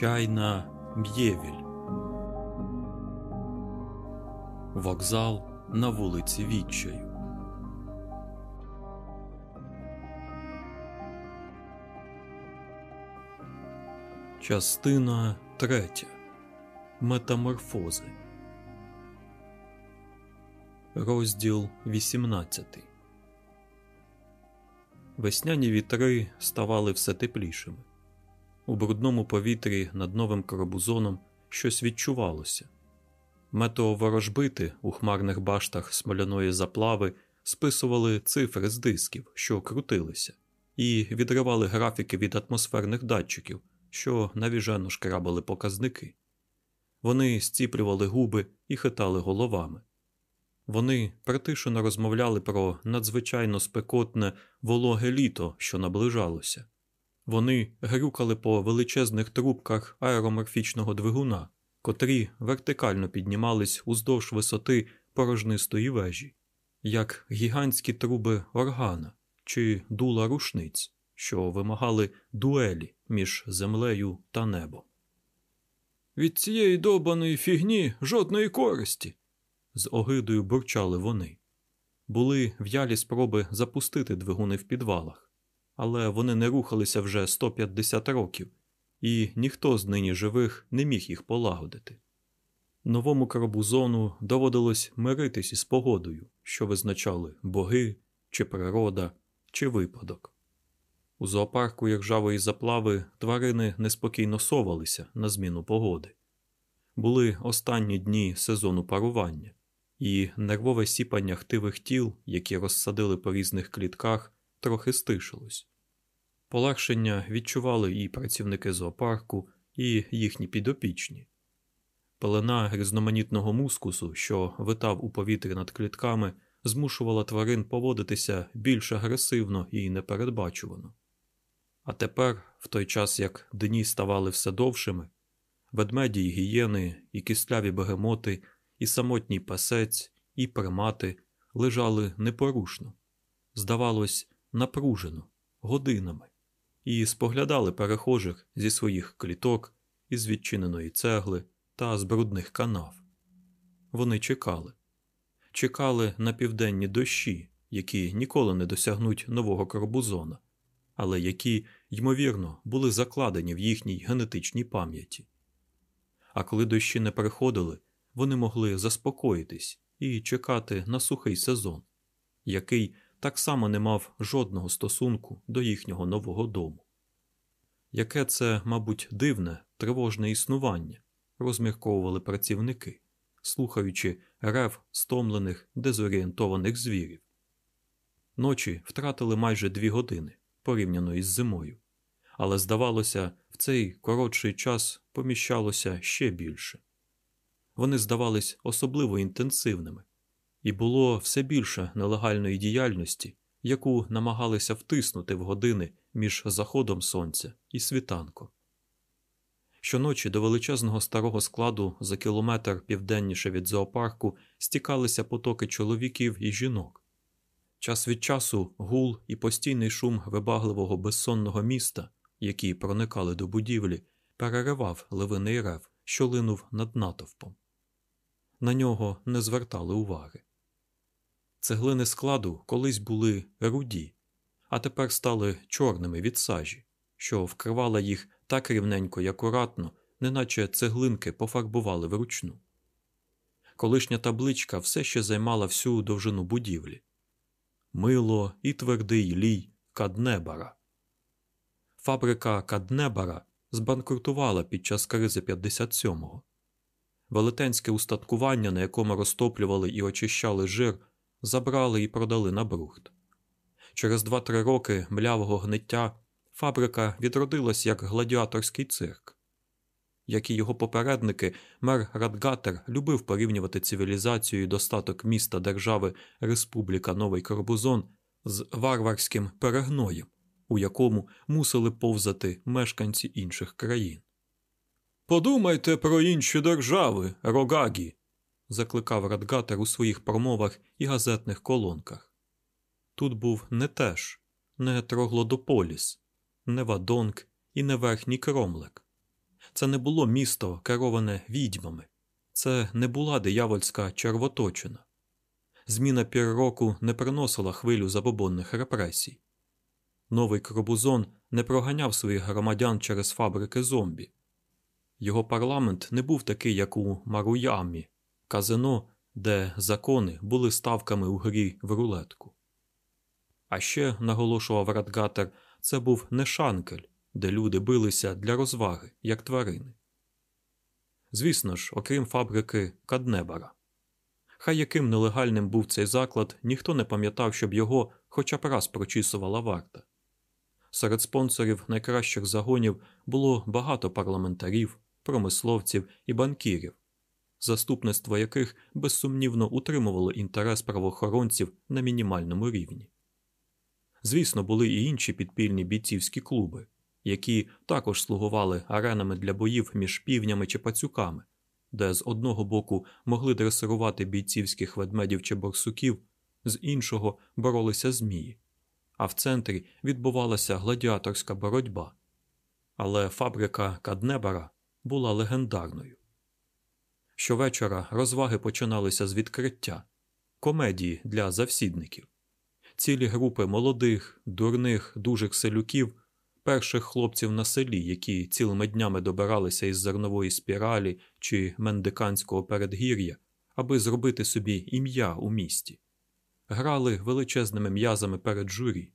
Чайна Б'євіль. Вокзал на вулиці Відчаю. Частина третя. Метаморфози. Розділ 18 Весняні вітри ставали все теплішими. У брудному повітрі над новим коробузоном щось відчувалося. Метеоворожбити у хмарних баштах смоляної заплави списували цифри з дисків, що крутилися, і відривали графіки від атмосферних датчиків, що навіжено шкрабали показники. Вони стіплювали губи і хитали головами. Вони притишено розмовляли про надзвичайно спекотне вологе літо, що наближалося. Вони грюкали по величезних трубках аероморфічного двигуна, котрі вертикально піднімались уздовж висоти порожнистої вежі, як гігантські труби органа чи дула рушниць, що вимагали дуелі між землею та небом. Від цієї добаної фігні жодної користі. з огидою бурчали вони. Були в'ялі спроби запустити двигуни в підвалах, але вони не рухалися вже 150 років, і ніхто з нині живих не міг їх полагодити. Новому карбузону доводилось миритись із погодою, що визначали боги, чи природа, чи випадок. У зоопарку як заплави тварини неспокійно совалися на зміну погоди. Були останні дні сезону парування, і нервове сіпання хтивих тіл, які розсадили по різних клітках, трохи стишилось. Полегшення відчували і працівники зоопарку, і їхні підопічні. Пелена різноманітного мускусу, що витав у повітрі над клітками, змушувала тварин поводитися більш агресивно і непередбачувано. А тепер, в той час як дні ставали все довшими, ведмеді й гієни, і кисляві бегемоти, і самотній пасець, і примати лежали непорушно, здавалось, напружено, годинами, і споглядали перехожих зі своїх кліток, із відчиненої цегли та з брудних канав. Вони чекали, чекали на південні дощі, які ніколи не досягнуть нового карбузона, але які, ймовірно, були закладені в їхній генетичній пам'яті. А коли дощі не приходили, вони могли заспокоїтись і чекати на сухий сезон, який так само не мав жодного стосунку до їхнього нового дому. Яке це, мабуть, дивне, тривожне існування, розмірковували працівники, слухаючи рев стомлених, дезорієнтованих звірів. Ночі втратили майже дві години порівняно із зимою, але, здавалося, в цей коротший час поміщалося ще більше. Вони здавались особливо інтенсивними, і було все більше нелегальної діяльності, яку намагалися втиснути в години між заходом сонця і світанком. Щоночі до величезного старого складу за кілометр південніше від зоопарку стікалися потоки чоловіків і жінок. Час від часу гул і постійний шум вибагливого безсонного міста, які проникали до будівлі, переривав левиний рев, що линув над натовпом. На нього не звертали уваги. Цеглини складу колись були руді, а тепер стали чорними від сажі, що вкривала їх так рівненько і акуратно, неначе цеглинки пофарбували вручну. Колишня табличка все ще займала всю довжину будівлі мило і твердий лій Каднебара. Фабрика Каднебара збанкрутувала під час кризи 57-го. Велетенське устаткування, на якому розтоплювали і очищали жир, забрали і продали на брухт. Через 2-3 роки млявого гниття фабрика відродилась як гладіаторський цирк. Як і його попередники, мер Радгатер любив порівнювати цивілізацію і достаток міста держави Республіка Новий Корбузон з варварським перегноєм, у якому мусили повзати мешканці інших країн. Подумайте про інші держави, Рогагі, закликав Радгатер у своїх промовах і газетних колонках. Тут був не теж, не Троглодополіс, не Вадонг і не Верхній Кромлек. Це не було місто, кероване відьмами, це не була диявольська червоточина. Зміна пір не приносила хвилю забобонних репресій. Новий Кробузон не проганяв своїх громадян через фабрики зомбі. Його парламент не був такий, як у Маруямі, казино, де закони були ставками у грі в рулетку. А ще, наголошував Радгатер, це був не шанкель, де люди билися для розваги, як тварини. Звісно ж, окрім фабрики Каднебара. Хай яким нелегальним був цей заклад, ніхто не пам'ятав, щоб його хоча б раз прочісувала варта. Серед спонсорів найкращих загонів було багато парламентарів, промисловців і банкірів, заступництво яких безсумнівно утримувало інтерес правоохоронців на мінімальному рівні. Звісно, були і інші підпільні бійцівські клуби, які також слугували аренами для боїв між півнями чи пацюками, де з одного боку могли дресирувати бійцівських ведмедів чи борсуків, з іншого боролися змії, а в центрі відбувалася гладіаторська боротьба. Але фабрика Каднебара була легендарною. Щовечора розваги починалися з відкриття комедії для завсідників. Цілі групи молодих, дурних, дужих селюків, перших хлопців на селі, які цілими днями добиралися із зернової спіралі чи мендиканського передгір'я, аби зробити собі ім'я у місті, грали величезними м'язами перед журі,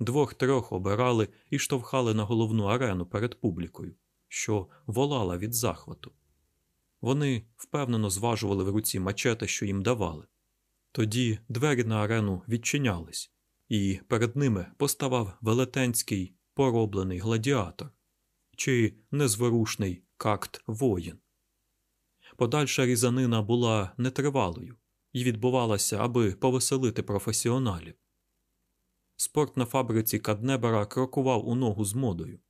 двох-трьох обирали і штовхали на головну арену перед публікою, що волала від захвату. Вони впевнено зважували в руці мачете, що їм давали. Тоді двері на арену відчинялись, і перед ними поставав велетенський пороблений гладіатор чи незворушний какт воїн. Подальша різанина була нетривалою і відбувалася, аби повеселити професіоналів. Спорт на фабриці Каднебера крокував у ногу з модою.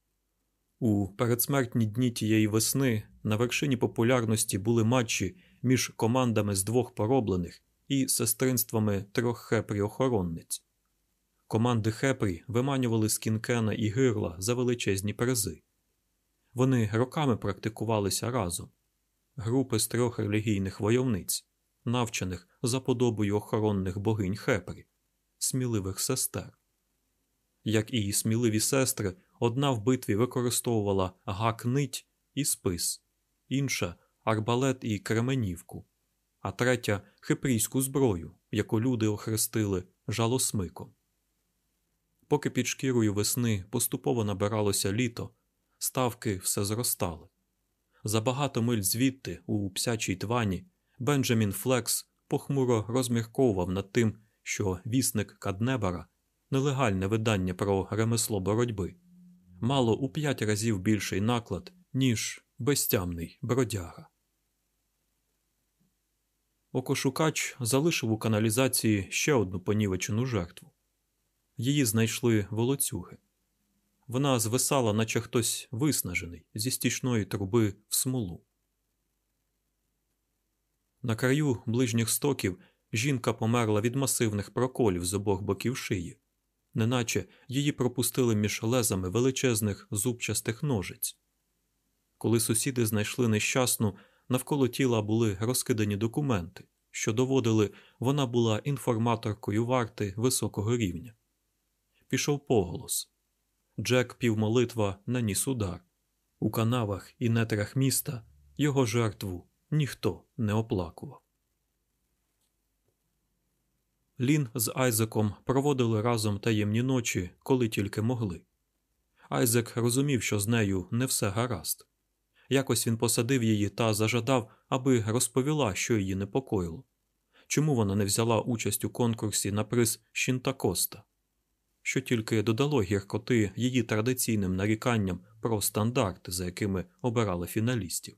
У передсмертні дні тієї весни на вершині популярності були матчі між командами з двох пороблених і сестринствами трьох хепрі-охоронниць. Команди хепрі виманювали з кінкена і гирла за величезні призи. Вони роками практикувалися разом групи з трьох релігійних войовниць, навчених за подобою охоронних богинь хепрі, сміливих сестер. Як і сміливі сестри, одна в битві використовувала гак-нить і спис, інша арбалет і кременівку, а третя хипрійську зброю, яку люди охрестили жалосмиком. Поки під шкірою весни поступово набиралося літо, ставки все зростали. За багато миль звідти, у псячій твані, Бенджамін Флекс похмуро розмірковував над тим, що вісник Каднебара, нелегальне видання про ремесло боротьби, мало у п'ять разів більший наклад, ніж безтямний бродяга. Окошукач залишив у каналізації ще одну понівечену жертву. Її знайшли волоцюги. Вона звисала, наче хтось виснажений зі стічної труби в смолу. На краю ближніх стоків жінка померла від масивних проколів з обох боків шиї, неначе її пропустили між лезами величезних зубчастих ножиць. Коли сусіди знайшли нещасну, навколо тіла були розкидані документи, що доводили, вона була інформаторкою варти високого рівня. Пішов поголос. Джек півмолитва наніс удар. У канавах і нетрах міста його жертву ніхто не оплакував. Лін з Айзеком проводили разом таємні ночі, коли тільки могли. Айзек розумів, що з нею не все гаразд. Якось він посадив її та зажадав, аби розповіла, що її непокоїло. Чому вона не взяла участь у конкурсі на приз Щінтакоста, що тільки додало гіркоти її традиційним наріканням про стандарти, за якими обирали фіналістів.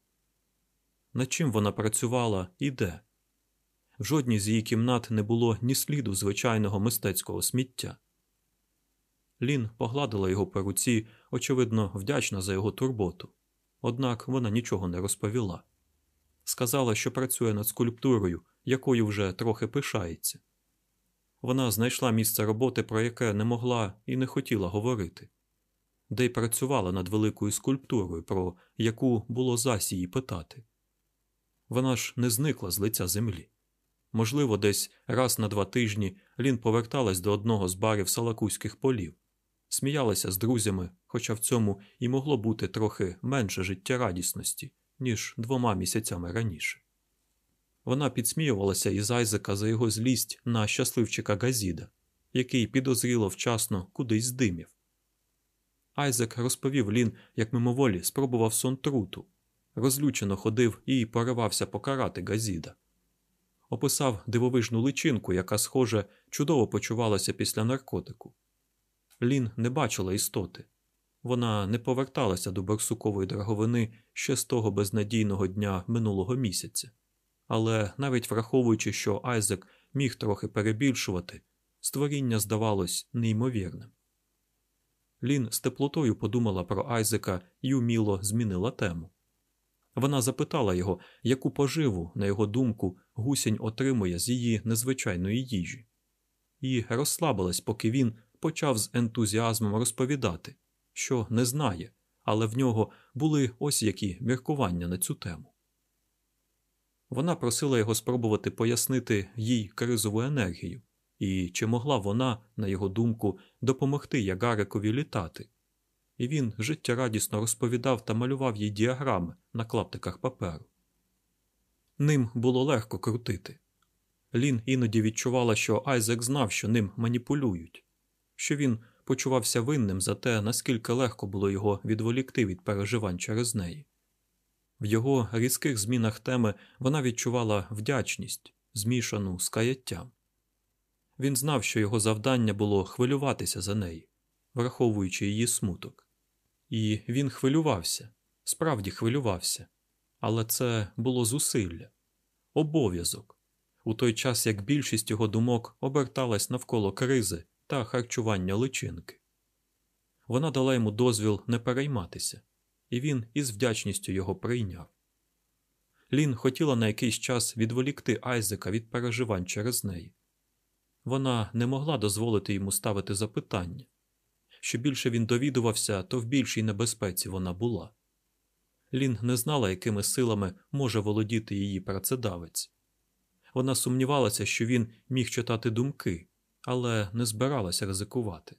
Над чим вона працювала і де? В жодній з її кімнат не було ні сліду звичайного мистецького сміття. Лін погладила його по руці, очевидно, вдячна за його турботу. Однак вона нічого не розповіла. Сказала, що працює над скульптурою, якою вже трохи пишається. Вона знайшла місце роботи, про яке не могла і не хотіла говорити. де й працювала над великою скульптурою, про яку було зась її питати. Вона ж не зникла з лиця землі. Можливо, десь раз на два тижні Лін поверталась до одного з барів салакузьких полів, сміялася з друзями, хоча в цьому і могло бути трохи менше життєрадісності, ніж двома місяцями раніше. Вона підсміювалася із Айзека за його злість на щасливчика Газіда, який підозріло вчасно кудись здимів. Айзек розповів Лін, як мимоволі спробував сон труту, розлючено ходив і поривався покарати Газіда. Описав дивовижну личинку, яка, схоже, чудово почувалася після наркотику. Лін не бачила істоти. Вона не поверталася до барсукової драговини ще з того безнадійного дня минулого місяця. Але навіть враховуючи, що Айзек міг трохи перебільшувати, створіння здавалось неймовірним. Лін з теплотою подумала про Айзека і уміло змінила тему. Вона запитала його, яку поживу, на його думку, гусінь отримує з її незвичайної їжі, і розслабилась, поки він почав з ентузіазмом розповідати, що не знає, але в нього були ось які міркування на цю тему. Вона просила його спробувати пояснити їй кризову енергію, і чи могла вона, на його думку, допомогти Ягарикові літати. І він життєрадісно розповідав та малював їй діаграми на клаптиках паперу. Ним було легко крутити. Лін іноді відчувала, що Айзек знав, що ним маніпулюють, що він почувався винним за те, наскільки легко було його відволікти від переживань через неї. В його різких змінах теми вона відчувала вдячність, змішану з каяттям. Він знав, що його завдання було хвилюватися за неї, враховуючи її смуток. І він хвилювався, справді хвилювався, але це було зусилля, обов'язок, у той час як більшість його думок оберталась навколо кризи та харчування личинки. Вона дала йому дозвіл не перейматися, і він із вдячністю його прийняв. Лін хотіла на якийсь час відволікти Айзека від переживань через неї. Вона не могла дозволити йому ставити запитання. Що більше він довідувався, то в більшій небезпеці вона була. Лін не знала, якими силами може володіти її працедавець. Вона сумнівалася, що він міг читати думки, але не збиралася ризикувати.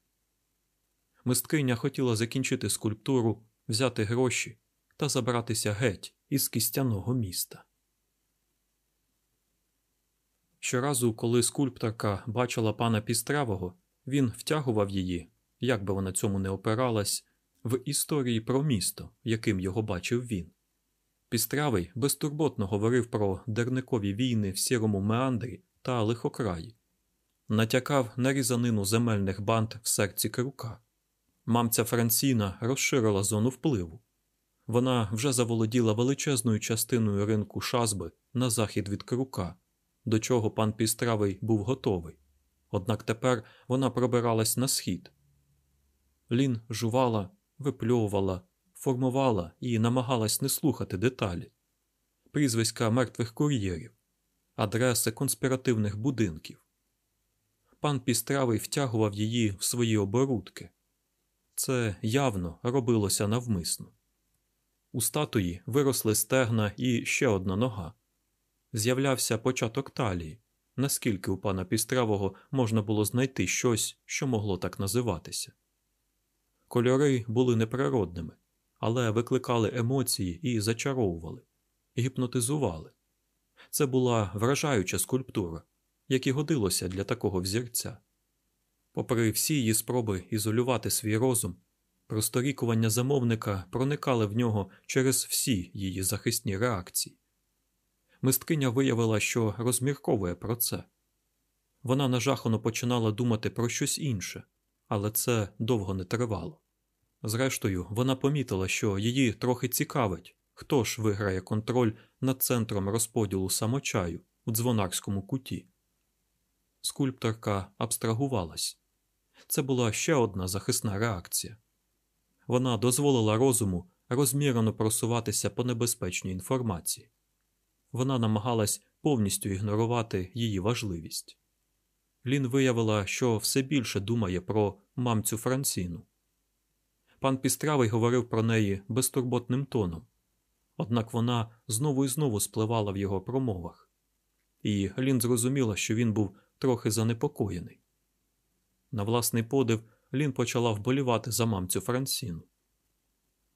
Мисткиня хотіла закінчити скульптуру, взяти гроші та забратися геть із кістяного міста. Щоразу, коли скульпторка бачила пана Пістравого, він втягував її, як би вона цьому не опиралась, в історії про місто, яким його бачив він. Пістравий безтурботно говорив про дерникові війни в сірому меандрі та лихокраї, натякав на різанину земельних банд в серці Крука. Мамця Франціна розширила зону впливу. Вона вже заволоділа величезною частиною ринку шазби на захід від Крука до чого пан Пістравий був готовий, однак тепер вона пробиралась на схід. Лін жувала, випльовувала, формувала і намагалась не слухати деталі, прізвиська мертвих кур'єрів, адреси конспіративних будинків. Пан Пістравий втягував її в свої оборудки. Це явно робилося навмисно. У статуї виросли стегна і ще одна нога з'являвся початок талії, наскільки у пана Пістравого можна було знайти щось, що могло так називатися. Кольори були неприродними, але викликали емоції і зачаровували, гіпнотизували. Це була вражаюча скульптура, як і годилося для такого взірця. Попри всі її спроби ізолювати свій розум, просторікування замовника проникали в нього через всі її захисні реакції мисткиня виявила, що розмірковує про це. Вона нажахано починала думати про щось інше, але це довго не тривало. Зрештою, вона помітила, що її трохи цікавить, хто ж виграє контроль над центром розподілу самочаю у дзвонарському куті. Скульпторка абстрагувалась. Це була ще одна захисна реакція. Вона дозволила розуму розмірено просуватися по небезпечній інформації вона намагалась повністю ігнорувати її важливість. Лін виявила, що все більше думає про мамцю Франціну. Пан Пістравий говорив про неї безтурботним тоном, однак вона знову і знову спливала в його промовах, і Лін зрозуміла, що він був трохи занепокоєний. На власний подив Лін почала вболівати за мамцю Франсіну.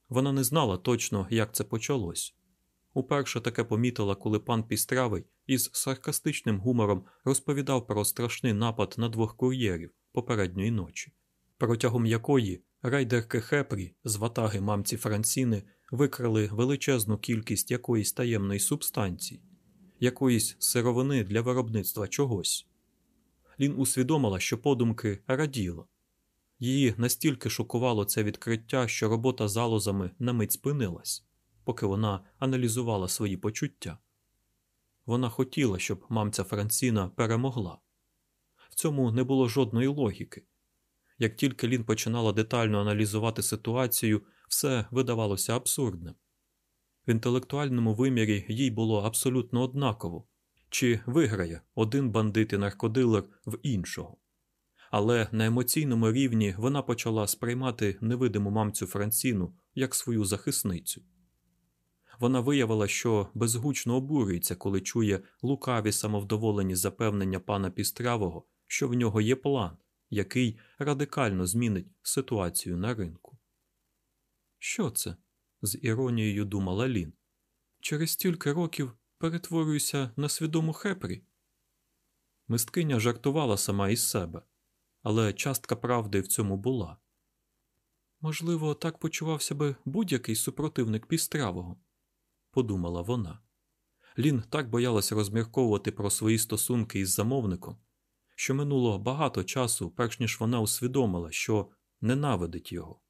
Вона не знала точно, як це почалось. Уперше таке помітила, коли пан Пістравий із саркастичним гумором розповідав про страшний напад на двох кур'єрів попередньої ночі, протягом якої райдерки Хепрі з ватаги мамці Франсіни викрали величезну кількість якоїсь таємної субстанції, якоїсь сировини для виробництва чогось. Лін усвідомила, що подумки раділа. Її настільки шокувало це відкриття, що робота залозами на мить спинилась, поки вона аналізувала свої почуття. Вона хотіла, щоб мамця Франсіна перемогла. В цьому не було жодної логіки. Як тільки Лін починала детально аналізувати ситуацію, все видавалося абсурдним. В інтелектуальному вимірі їй було абсолютно однаково, чи виграє один бандит і наркодилер в іншого. Але на емоційному рівні вона почала сприймати невидиму мамцю Франсіну як свою захисницю. Вона виявила, що безгучно обурюється, коли чує лукаві самовдоволені запевнення пана Пістравого, що в нього є план, який радикально змінить ситуацію на ринку. Що це? з іронією думала Лін. Через стільки років перетворююся на свідому хепрі. Мисткиня жартувала сама із себе, але частка правди в цьому була. Можливо, так почувався би будь-який супротивник пістравого, подумала вона. Лін так боялася розмірковувати про свої стосунки із замовником, що минуло багато часу, перш ніж вона усвідомила, що ненавидить його.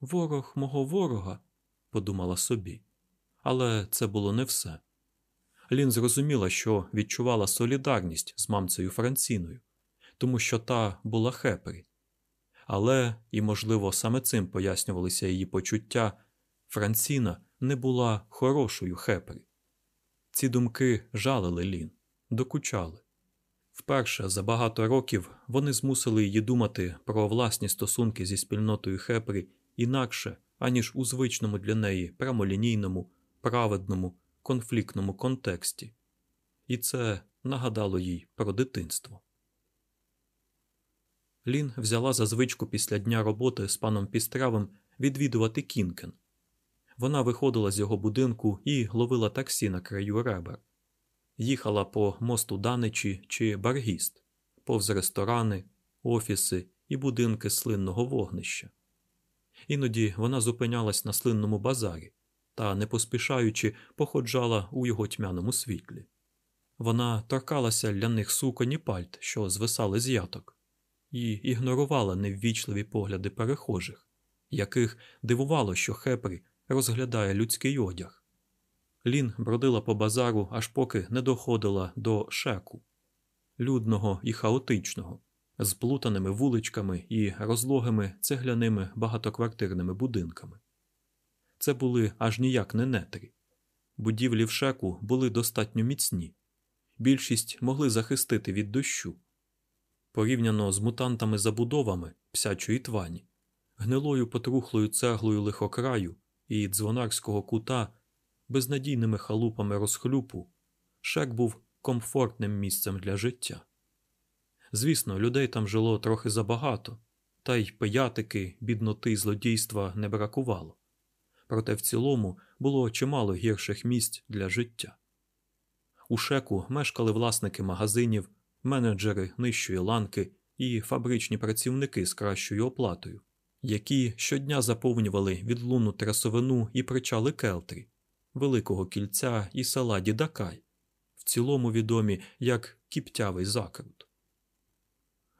Ворог мого ворога, подумала собі, але це було не все. Лін зрозуміла, що відчувала солідарність з мамцею Франціною, тому що та була хепрі. Але, і, можливо, саме цим пояснювалися її почуття, Франціна не була хорошою хепрі. Ці думки жалили Лін, докучали. Вперше за багато років вони змусили її думати про власні стосунки зі спільнотою Хепрі інакше, аніж у звичному для неї прямолінійному, праведному, конфліктному контексті, і це нагадало їй про дитинство. Лін взяла за звичку після дня роботи з паном Пістравим відвідувати Кінкен. Вона виходила з його будинку і ловила таксі на краю ребер їхала по мосту Даничі чи Баргіст, повз ресторани, офіси і будинки слинного вогнища. Іноді вона зупинялась на слинному базарі та, не поспішаючи, походжала у його тьмяному світлі. Вона торкалася ляних суконь і пальт, що звисали з яток, і ігнорувала неввічливі погляди перехожих, яких дивувало, що Хепрі розглядає людський одяг. Лін бродила по базару, аж поки не доходила до шеку, людного і хаотичного, з плутаними вуличками і розлогими цегляними багатоквартирними будинками. Це були аж ніяк не нетрі. Будівлі в шеку були достатньо міцні, більшість могли захистити від дощу. Порівняно з мутантами забудовами псячої твані, гнилою потрухлою цеглою лихокраю і дзвонарського кута безнадійними халупами розхлюпу, шек був комфортним місцем для життя. Звісно, людей там жило трохи забагато, та й пиятики, бідноти й злодійства не бракувало. Проте в цілому було чимало гірших місць для життя. У шеку мешкали власники магазинів, менеджери нижчої ланки і фабричні працівники з кращою оплатою, які щодня заповнювали відлунну трасовину і причали келтрі, Великого кільця і села Дідакай, в цілому відомі як кіптявий закрут.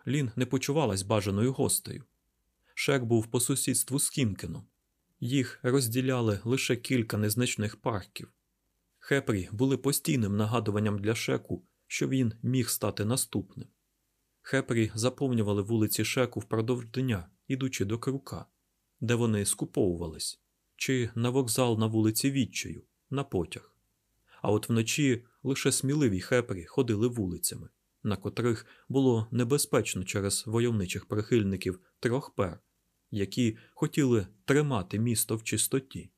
Лін не почувалась бажаною гостею. Шек був по сусідству з Кінкеном. Їх розділяли лише кілька незначних парків. Хепрі були постійним нагадуванням для шеку, що він міг стати наступним. Хепрі заповнювали вулиці Шеку впродовж дня, ідучи до крука, де вони скуповувались чи на вокзал на вулиці Відчаю, на потяг. А от вночі лише сміливі хепрі ходили вулицями, на котрих було небезпечно через войовничих прихильників трьох пер, які хотіли тримати місто в чистоті.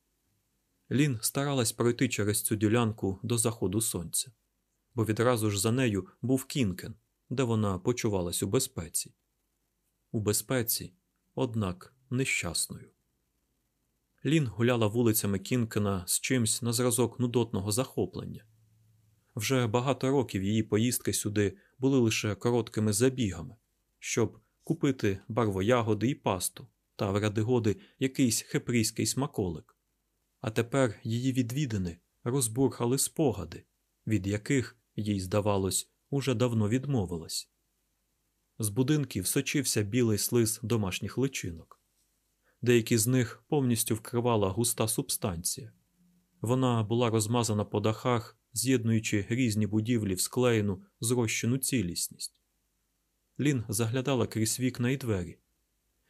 Лін старалась пройти через цю ділянку до заходу сонця, бо відразу ж за нею був Кінкен, де вона почувалась у безпеці. У безпеці, однак нещасною. Лін гуляла вулицями Кінкена з чимсь на зразок нудотного захоплення. Вже багато років її поїздки сюди були лише короткими забігами, щоб купити барвоягоди і пасту та в ради годи якийсь хепрійський смаколик. А тепер її відвідини розбурхали спогади, від яких, їй здавалось, уже давно відмовилась. З будинків сочився білий слиз домашніх личинок. Деякі з них повністю вкривала густа субстанція. Вона була розмазана по дахах, з'єднуючи різні будівлі в склеєну зрощену цілісність. Лін заглядала крізь вікна і двері.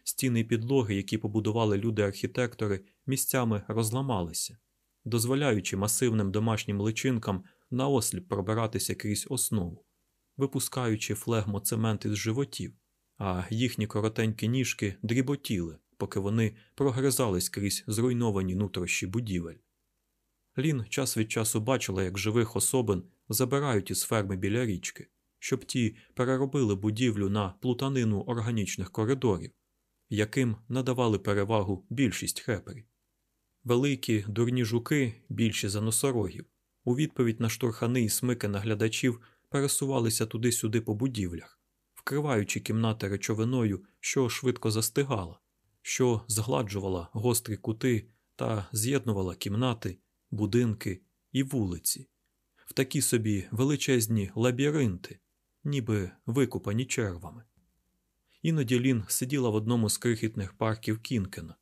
Стіни і підлоги, які побудували люди-архітектори, місцями розламалися, дозволяючи масивним домашнім личинкам наосліп пробиратися крізь основу, випускаючи флегмоцемент із животів, а їхні коротенькі ніжки дріботіли, поки вони прогризались крізь зруйновані нутрощі будівель. Лін час від часу бачила, як живих особин забирають із ферми біля річки, щоб ті переробили будівлю на плутанину органічних коридорів, яким надавали перевагу більшість хеперів. Великі дурні жуки, більші за носорогів, у відповідь на штурхани і смики наглядачів пересувалися туди-сюди по будівлях, вкриваючи кімнати речовиною, що швидко застигала, що згладжувала гострі кути та з'єднувала кімнати, будинки і вулиці, в такі собі величезні лабіринти, ніби викупані червами. Іноді Лін сиділа в одному з крихітних парків Кінкена.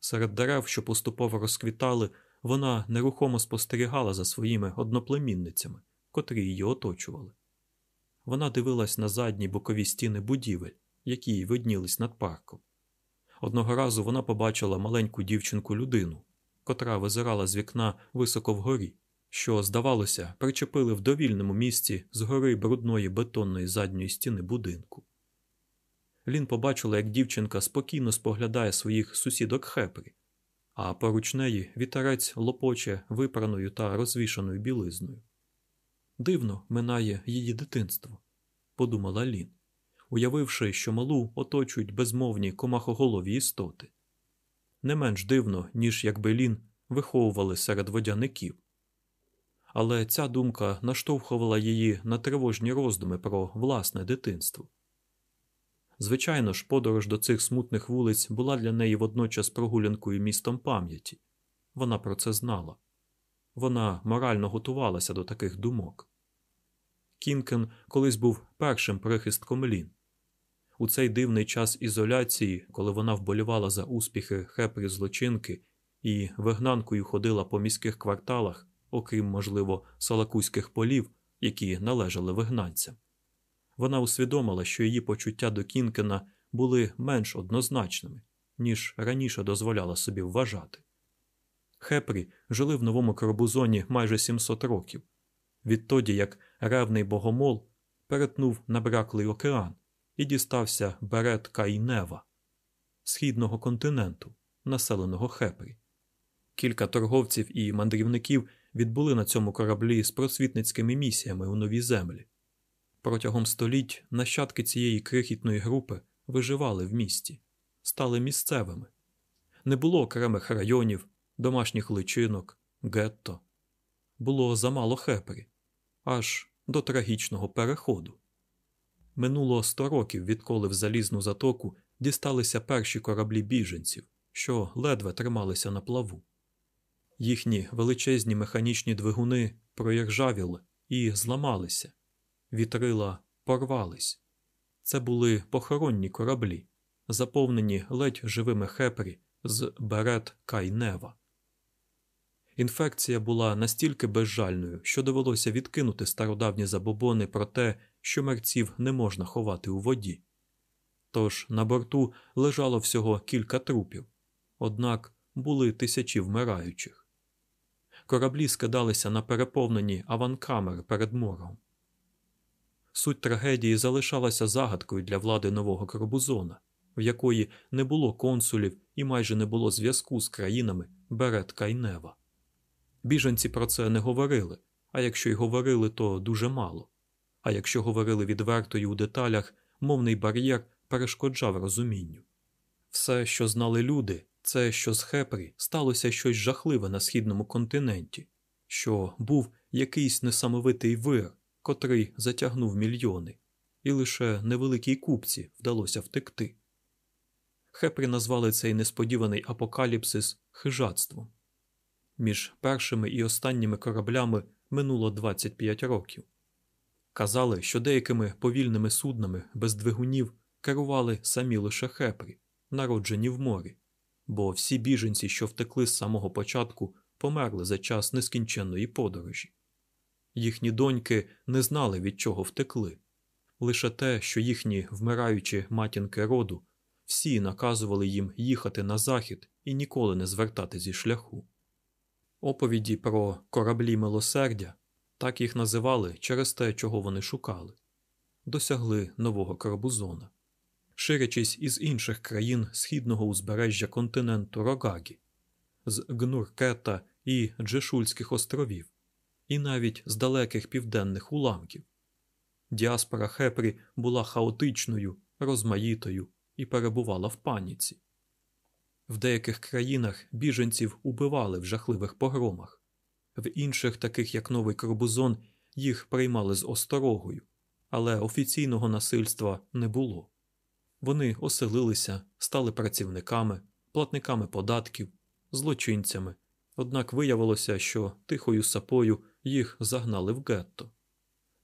Серед дерев, що поступово розквітали, вона нерухомо спостерігала за своїми одноплемінницями, котрі її оточували. Вона дивилась на задні бокові стіни будівель, які виднілись над парком. Одного разу вона побачила маленьку дівчинку людину, котра визирала з вікна високо вгорі, що, здавалося, причепили в довільному місці з гори брудної бетонної задньої стіни будинку. Лін побачила, як дівчинка спокійно споглядає своїх сусідок хепрі, а поруч неї вітерець лопоче випраною та розвішаною білизною. Дивно минає її дитинство, подумала Лін, уявивши, що малу оточують безмовні комахоголові істоти. Не менш дивно, ніж якби Лін виховували серед водяників. Але ця думка наштовхувала її на тривожні роздуми про власне дитинство. Звичайно ж, подорож до цих смутних вулиць була для неї водночас прогулянкою містом пам'яті. Вона про це знала. Вона морально готувалася до таких думок. Кінкен колись був першим прихистком Лін. У цей дивний час ізоляції, коли вона вболівала за успіхи хепрі злочинки і вигнанкою ходила по міських кварталах, окрім, можливо, салакуських полів, які належали вигнанцям. Вона усвідомила, що її почуття до Кінкена були менш однозначними, ніж раніше дозволяла собі вважати. Хепрі жили в новому Корбузоні майже 700 років, відтоді як ревний богомол перетнув набраклий океан і дістався берет Кайнева, східного континенту, населеного Хепрі. Кілька торговців і мандрівників відбули на цьому кораблі з просвітницькими місіями у нові землі. Протягом століть нащадки цієї крихітної групи виживали в місті, стали місцевими. Не було окремих районів, домашніх личинок, гетто. Було замало хепрі, аж до трагічного переходу. Минуло сто років, відколи в залізну затоку дісталися перші кораблі біженців, що ледве трималися на плаву. Їхні величезні механічні двигуни проіржавіли і зламалися вітрила порвались. Це були похоронні кораблі, заповнені ледь живими хепрі з берет Кайнева. Інфекція була настільки безжальною, що довелося відкинути стародавні забобони про те, що мерців не можна ховати у воді. Тож на борту лежало всього кілька трупів, однак були тисячі вмираючих. Кораблі скидалися на переповнені аванкамери перед мором. Суть трагедії залишалася загадкою для влади нового Корбузона, в якої не було консулів і майже не було зв'язку з країнами Беретка і Нева. Біженці про це не говорили, а якщо й говорили, то дуже мало. А якщо говорили відверто і у деталях, мовний бар'єр перешкоджав розумінню. Все, що знали люди, це що з Хепрі сталося щось жахливе на східному континенті, що був якийсь несамовитий вир, котрий затягнув мільйони, і лише невеликій купці вдалося втекти. Хепрі назвали цей несподіваний апокаліпсис хижацтвом. Між першими і останніми кораблями минуло 25 років. Казали, що деякими повільними суднами без двигунів керували самі лише хепрі, народжені в морі, бо всі біженці, що втекли з самого початку, померли за час нескінченної подорожі. Їхні доньки не знали, від чого втекли, лише те, що їхні вмираючі матінки роду всі наказували їм їхати на захід і ніколи не звертати зі шляху. Оповіді про кораблі милосердя так їх називали через те, чого вони шукали, досягли нового Карбузона, ширячись із інших країн східного узбережжя континенту Рогагі, з Гнуркета і Джешульських островів, і навіть з далеких південних уламків. Діаспора Хепрі була хаотичною, розмаїтою і перебувала в паніці. В деяких країнах біженців убивали в жахливих погромах, в інших, таких як Новий Корбузон, їх приймали з осторогою, але офіційного насильства не було. Вони оселилися, стали працівниками, платниками податків, злочинцями, однак виявилося, що тихою сапою їх загнали в гетто.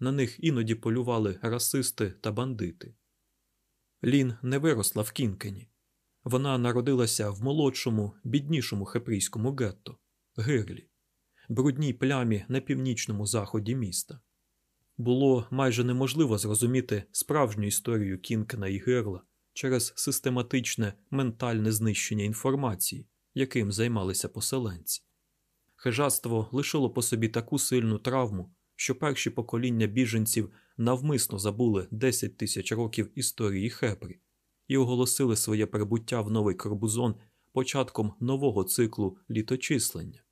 На них іноді полювали расисти та бандити. Лін не виросла в Кінкені. Вона народилася в молодшому, біднішому хепрійському гетто Гирлі, брудній плямі на північному заході міста. Було майже неможливо зрозуміти справжню історію Кінкена і Гирла через систематичне ментальне знищення інформації, яким займалися поселенці. Хижацтво лишило по собі таку сильну травму, що перші покоління біженців навмисно забули 10 тисяч років історії Хепрі і оголосили своє прибуття в новий Корбузон початком нового циклу літочислення,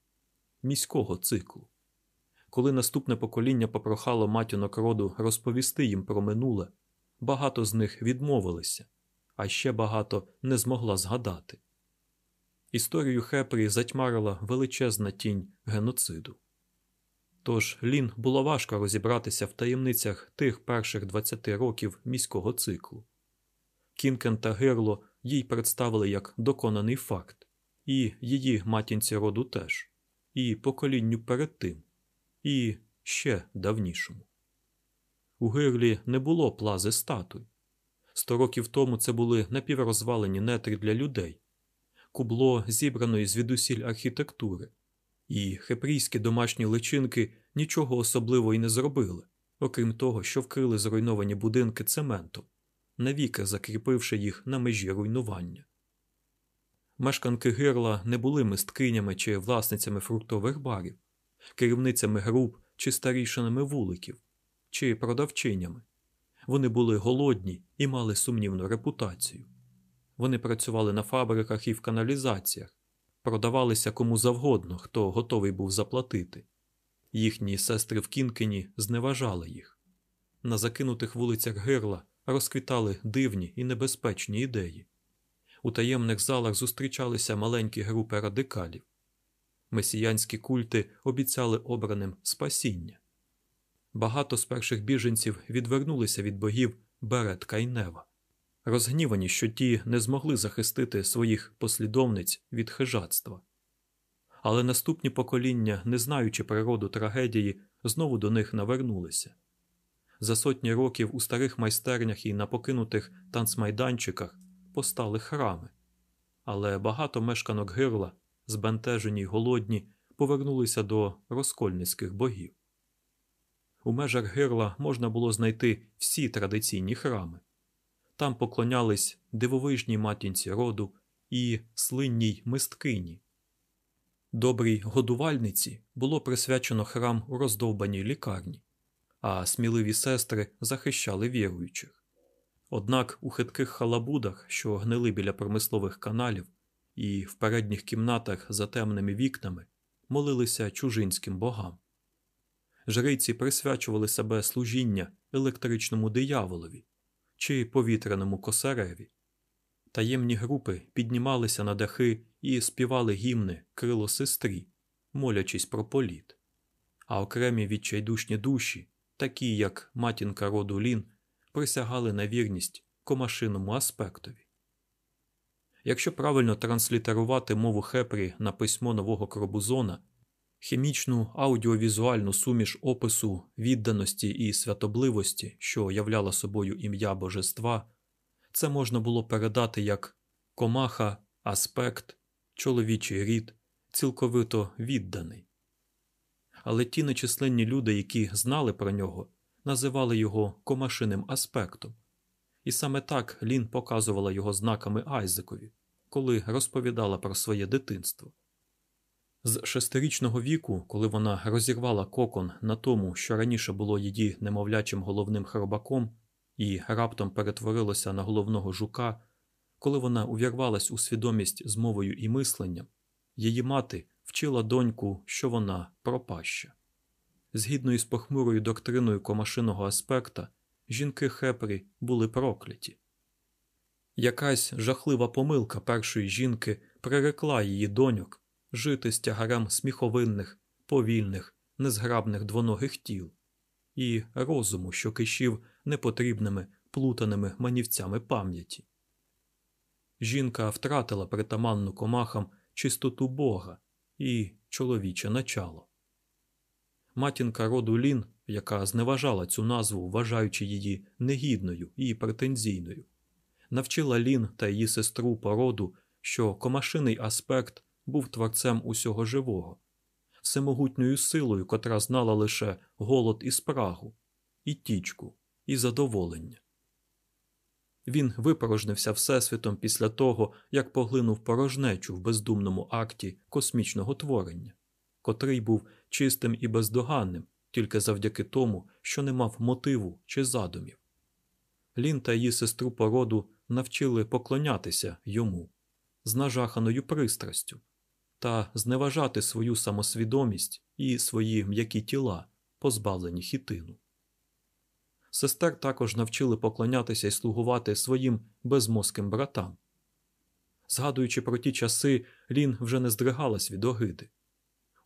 міського циклу. Коли наступне покоління попрохало матінок роду розповісти їм про минуле, багато з них відмовилися, а ще багато не змогла згадати. Історію Хепрі затьмарила величезна тінь геноциду. Тож Лін було важко розібратися в таємницях тих перших 20 років міського циклу. Кінкен та Гирло їй представили як доконаний факт, і її матінці роду теж, і поколінню перед тим, і ще давнішому. У Гирлі не було плази статуй. Сто років тому це були напіврозвалені нетрі для людей, кубло зібраної звідусіль архітектури, і хепрійські домашні личинки нічого особливого й не зробили, окрім того, що вкрили зруйновані будинки цементом, навіки закріпивши їх на межі руйнування. Мешканки гирла не були мисткинями чи власницями фруктових барів, керівницями груп чи старішинами вуликів, чи продавчинями. Вони були голодні і мали сумнівну репутацію. Вони працювали на фабриках і в каналізаціях, продавалися кому завгодно, хто готовий був заплатити. Їхні сестри в Кінкені зневажали їх. На закинутих вулицях гирла розквітали дивні і небезпечні ідеї. У таємних залах зустрічалися маленькі групи радикалів. Месіянські культи обіцяли обраним спасіння. Багато з перших біженців відвернулися від богів Беретка і Нева, розгнівані, що ті не змогли захистити своїх послідовниць від хижацтва. Але наступні покоління, не знаючи природу трагедії, знову до них навернулися. За сотні років у старих майстернях і на покинутих танцмайданчиках постали храми, але багато мешканок гирла, збентежені й голодні, повернулися до розкольницьких богів. У межах гирла можна було знайти всі традиційні храми. Там поклонялись дивовижній матінці роду і слинній мисткині. Добрій годувальниці було присвячено храм у роздовбаній лікарні, а сміливі сестри захищали віруючих. Однак у хитких халабудах, що гнили біля промислових каналів, і в передніх кімнатах за темними вікнами молилися чужинським богам. Жриці присвячували себе служіння електричному дияволові чи повітряному косареві. Таємні групи піднімалися на дахи і співали гімни крило сестрі, молячись про політ. А окремі відчайдушні душі, такі як матінка роду Лін, присягали на вірність комашиному аспектові. Якщо правильно транслітерувати мову Хепрі на письмо нового Кробузона, хімічну аудіовізуальну суміш опису відданості і святобливості, що являла собою ім'я божества, це можна було передати як комаха, аспект, чоловічий рід, цілковито відданий. Але ті нечисленні люди, які знали про нього, називали його комашиним аспектом. І саме так Лін показувала його знаками Айзекові, коли розповідала про своє дитинство. З шестирічного віку, коли вона розірвала кокон на тому, що раніше було її немовлячим головним хробаком, і раптом перетворилося на головного жука, коли вона увірвалась у свідомість з мовою і мисленням, її мати вчила доньку, що вона пропаща. Згідно із похмурою доктриною комашиного аспекта, жінки Хепрі були прокляті. Якась жахлива помилка першої жінки прирекла її доньок жити з тягарем сміховинних, повільних, незграбних двоногих тіл і розуму, що кишів непотрібними плутаними манівцями пам'яті. Жінка втратила притаманну комахам чистоту Бога і чоловіче начало. Матінка роду Лін, яка зневажала цю назву, вважаючи її негідною і претензійною, навчила Лін та її сестру породу, що комашиний аспект був творцем усього живого, всемогутньою силою, котра знала лише голод і спрагу, і тічку, і задоволення. Він випорожнився Всесвітом після того, як поглинув порожнечу в бездумному акті космічного творення, котрий був чистим і бездоганним тільки завдяки тому, що не мав мотиву чи задумів. Лін та її сестру породу навчили поклонятися йому з нажаханою пристрастю та зневажати свою самосвідомість і свої м'які тіла, позбавлені хітину. Сестер також навчили поклонятися і слугувати своїм безмозким братам. Згадуючи про ті часи, Лін вже не здригалась від огиди.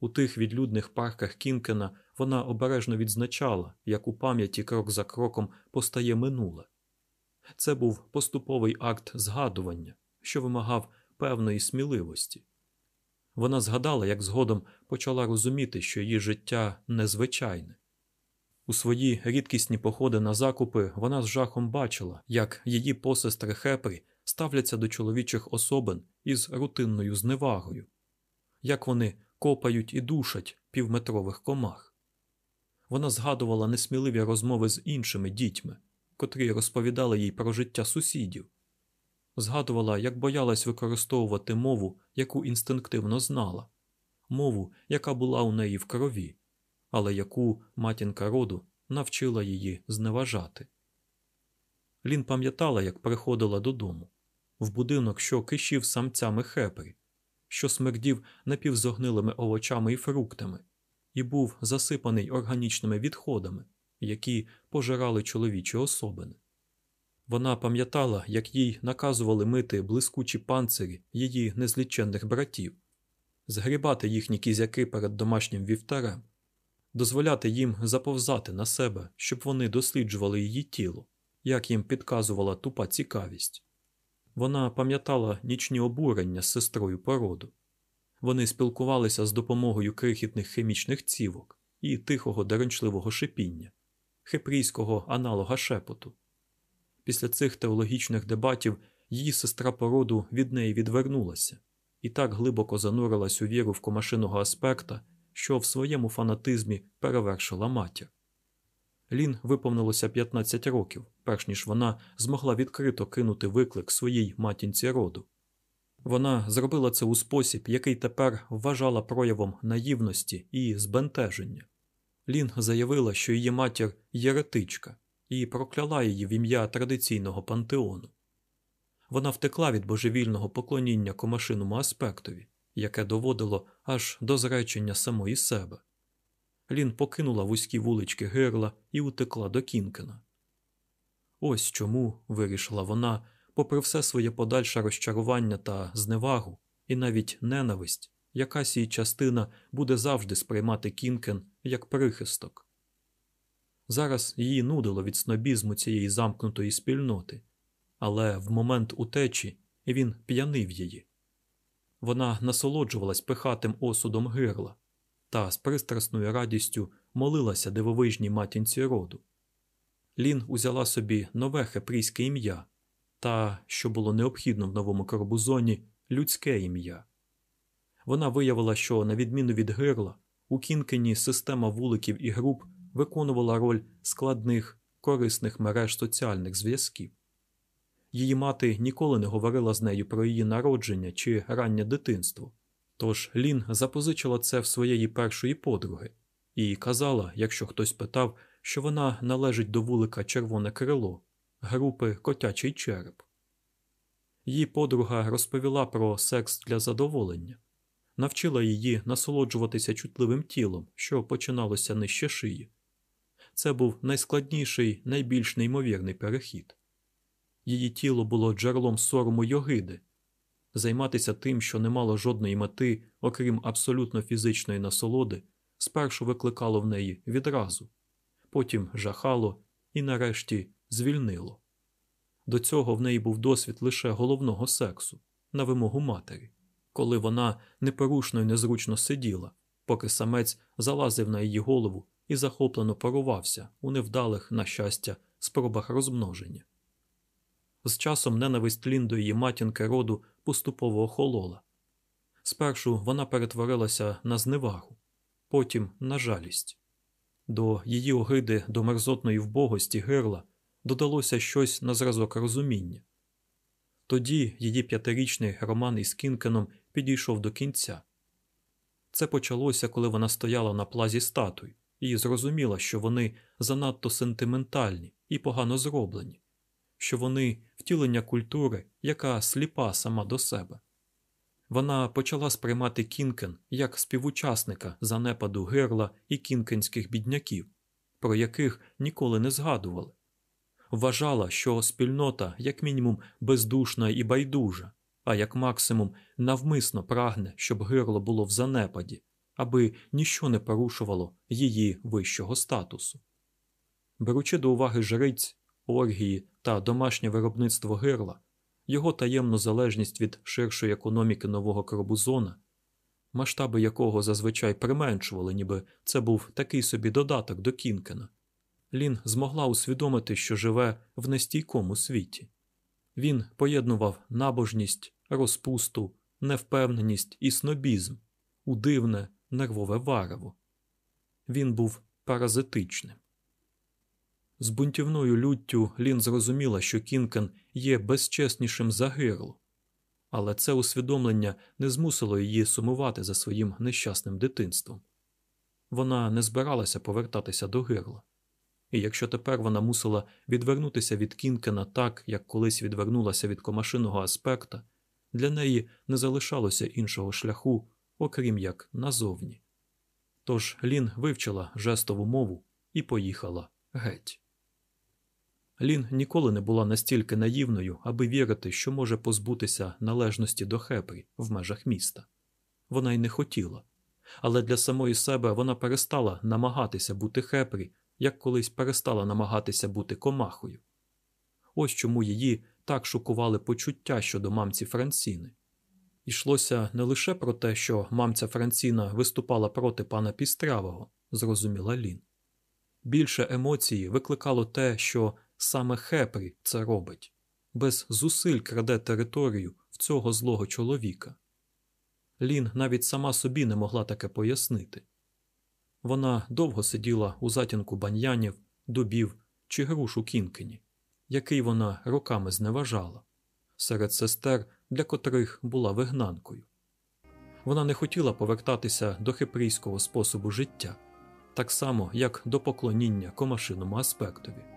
У тих відлюдних парках Кінкена вона обережно відзначала, як у пам'яті крок за кроком постає минуле. Це був поступовий акт згадування, що вимагав певної сміливості. Вона згадала, як згодом почала розуміти, що її життя незвичайне. У свої рідкісні походи на закупи вона з жахом бачила, як її посестри Хепрі ставляться до чоловічих особин із рутинною зневагою, як вони копають і душать півметрових комах. Вона згадувала несміливі розмови з іншими дітьми, котрі розповідали їй про життя сусідів, згадувала, як боялась використовувати мову, яку інстинктивно знала, мову, яка була у неї в крові, але яку матінка роду навчила її зневажати. Лін пам'ятала, як приходила додому, в будинок, що кишів самцями хепрі, що смердів напівзогнилими овочами і фруктами, і був засипаний органічними відходами, які пожирали чоловічі особини. Вона пам'ятала, як їй наказували мити блискучі панцирі її незліченних братів, згрібати їхні кізяки перед домашнім вівтарем, дозволяти їм заповзати на себе, щоб вони досліджували її тіло, як їм підказувала тупа цікавість. Вона пам'ятала нічні обурення з сестрою породу. Вони спілкувалися з допомогою крихітних хімічних цівок і тихого деренчливого шипіння, хипрійського аналога шепоту. Після цих теологічних дебатів її сестра породу від неї відвернулася і так глибоко занурилась у віру в комашиного аспекта, що в своєму фанатизмі перевершила матір. Лін виповнилося 15 років, перш ніж вона змогла відкрито кинути виклик своїй матінці роду. Вона зробила це у спосіб, який тепер вважала проявом наївності і збентеження. Лін заявила, що її матір єретичка, і прокляла її в ім'я традиційного пантеону. Вона втекла від божевільного поклоніння комашиному аспектові, яке доводило аж до зречення самої себе. Лін покинула вузькі вулички гирла і утекла до Кінкена. Ось чому, вирішила вона, попри все своє подальше розчарування та зневагу, і навіть ненависть, якась її частина буде завжди сприймати Кінкен як прихисток. Зараз її нудило від снобізму цієї замкнутої спільноти, але в момент утечі він п'янив її. Вона насолоджувалась пихатим осудом гирла та з пристрасною радістю молилася дивовижній матінці роду. Лін узяла собі нове хепрійське ім'я та, що було необхідно в новому карбузоні, людське ім'я. Вона виявила, що, на відміну від гирла, у Кінкені система вуликів і груп виконувала роль складних, корисних мереж соціальних зв'язків. Її мати ніколи не говорила з нею про її народження чи раннє дитинство, тож Лін запозичила це в своєї першої подруги і казала, якщо хтось питав, що вона належить до вулика Червоне крило, групи Котячий череп. Її подруга розповіла про секс для задоволення, навчила її насолоджуватися чутливим тілом, що починалося нижче шиї. Це був найскладніший, найбільш неймовірний перехід. Її тіло було джерелом сорому йогиди, займатися тим, що не мало жодної мети, окрім абсолютно фізичної насолоди, спершу викликало в неї відразу, потім жахало і, нарешті, звільнило. До цього в неї був досвід лише головного сексу на вимогу матері, коли вона непорушно і незручно сиділа, поки самець залазив на її голову і захоплено парувався у невдалих, на щастя, спробах розмноження. З часом ненависть Лін до її матінки роду поступово охолола. Спершу вона перетворилася на зневагу, потім на жалість. До її огиди до мерзотної вбогості гирла додалося щось на зразок розуміння. Тоді її п'ятирічний роман із Кінкеном підійшов до кінця. Це почалося, коли вона стояла на плазі статуй і зрозуміла, що вони занадто сентиментальні і погано зроблені, що вони втілення культури, яка сліпа сама до себе. Вона почала сприймати Кінкен як співучасника занепаду гирла і кінкенських бідняків, про яких ніколи не згадували. Вважала, що спільнота, як мінімум, бездушна і байдужа, а як максимум навмисно прагне, щоб гирло було в занепаді, аби ніщо не порушувало її вищого статусу. Беручи до уваги жриць, оргії та домашнє виробництво гирла, його таємну залежність від ширшої економіки нового Корбузона, масштаби якого зазвичай применшували, ніби це був такий собі додаток до Кінкена, Лін змогла усвідомити, що живе в нестійкому світі. Він поєднував набожність, розпусту, невпевненість і снобізм у дивне нервове варево. Він був паразитичним. З бунтівною люттю Лін зрозуміла, що Кінкен є безчеснішим за гирло, але це усвідомлення не змусило її сумувати за своїм нещасним дитинством. Вона не збиралася повертатися до гирла. І якщо тепер вона мусила відвернутися від Кінкена так, як колись відвернулася від комашиного аспекта, для неї не залишалося іншого шляху, окрім як назовні. Тож Лін вивчила жестову мову і поїхала геть. Лін ніколи не була настільки наївною, аби вірити, що може позбутися належності до Хепрі в межах міста. Вона й не хотіла, але для самої себе вона перестала намагатися бути Хепрі, як колись перестала намагатися бути комахою. Ось чому її так шокували почуття щодо мамці Франціни. Ішлося не лише про те, що мамця Франціна виступала проти пана Пістрявого, зрозуміла Лін. Більше емоції викликало те, що Саме Хепрі це робить, без зусиль краде територію в цього злого чоловіка. Лін навіть сама собі не могла таке пояснити. Вона довго сиділа у затінку баньянів, дубів чи груш у Кінкені, який вона роками зневажала, серед сестер, для котрих була вигнанкою. Вона не хотіла повертатися до хипрійського способу життя, так само, як до поклоніння комашиному аспектові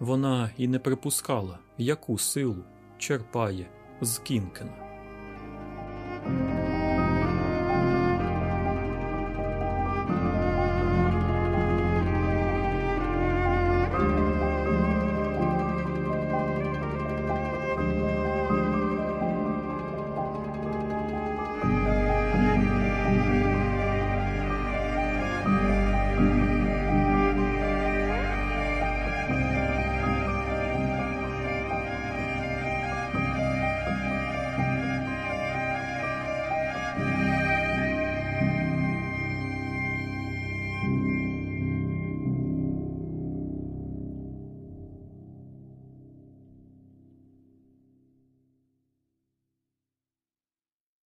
вона і не припускала, яку силу черпає з Кінкена.